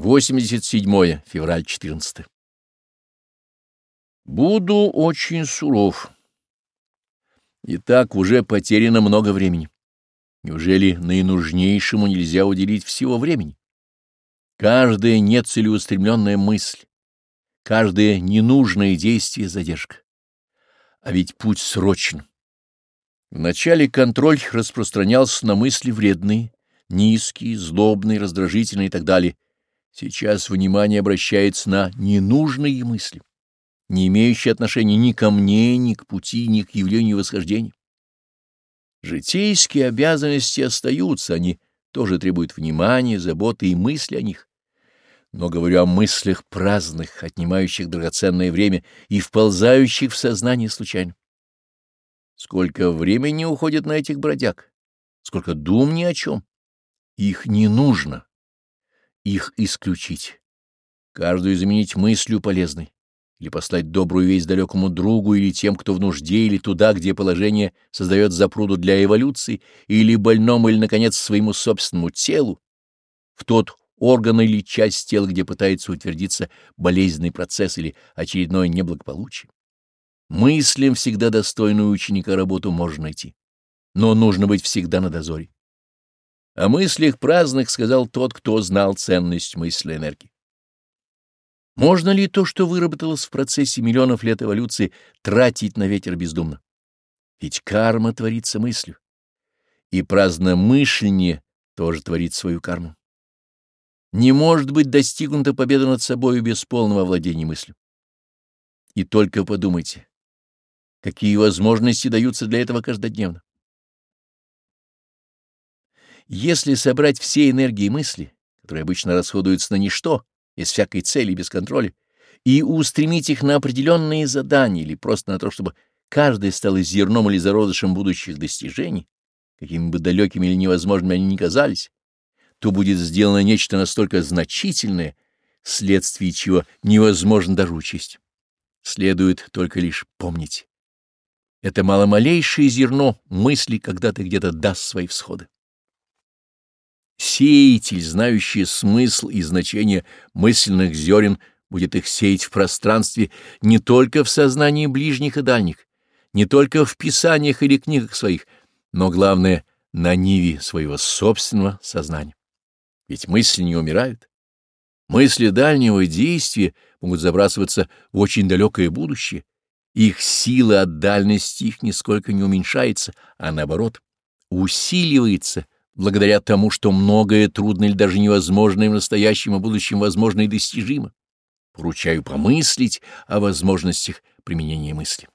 87 февраль 14. Буду очень суров. И так уже потеряно много времени. Неужели наинужнейшему нельзя уделить всего времени? Каждая нецелеустремленная мысль, каждое ненужное действие — задержка. А ведь путь срочен. Вначале контроль распространялся на мысли вредные, низкие, злобные, раздражительные и так далее — Сейчас внимание обращается на ненужные мысли, не имеющие отношения ни ко мне, ни к пути, ни к явлению восхождения. Житейские обязанности остаются, они тоже требуют внимания, заботы и мысли о них. Но говорю о мыслях праздных, отнимающих драгоценное время и вползающих в сознание случайно. Сколько времени уходит на этих бродяг, сколько дум ни о чем. Их не нужно их исключить. Каждую изменить мыслью полезной или послать добрую весть далекому другу или тем, кто в нужде, или туда, где положение создает запруду для эволюции, или больному, или, наконец, своему собственному телу, в тот орган или часть тела, где пытается утвердиться болезненный процесс или очередное неблагополучие. Мыслям всегда достойную ученика работу можно найти, но нужно быть всегда на дозоре. О мыслях праздных сказал тот, кто знал ценность мысли энергии. Можно ли то, что выработалось в процессе миллионов лет эволюции, тратить на ветер бездумно? Ведь карма творится мыслью. И праздномышление тоже творит свою карму. Не может быть достигнута победа над собою без полного владения мыслью. И только подумайте, какие возможности даются для этого каждодневно. Если собрать все энергии и мысли, которые обычно расходуются на ничто, без всякой цели, без контроля, и устремить их на определенные задания или просто на то, чтобы каждый стал зерном или зародышем будущих достижений, какими бы далекими или невозможными они ни казались, то будет сделано нечто настолько значительное, вследствие чего невозможно даже учесть. Следует только лишь помнить. Это маломалейшее зерно мысли когда-то где-то даст свои всходы сеятель, знающий смысл и значение мысленных зерен, будет их сеять в пространстве не только в сознании ближних и дальних, не только в писаниях или книгах своих, но, главное, на ниве своего собственного сознания. Ведь мысли не умирают. Мысли дальнего действия могут забрасываться в очень далекое будущее. Их сила от дальности их нисколько не уменьшается, а наоборот, усиливается — благодаря тому, что многое трудно или даже невозможно в настоящем и а будущем возможно и достижимо. Поручаю помыслить о возможностях применения мысли.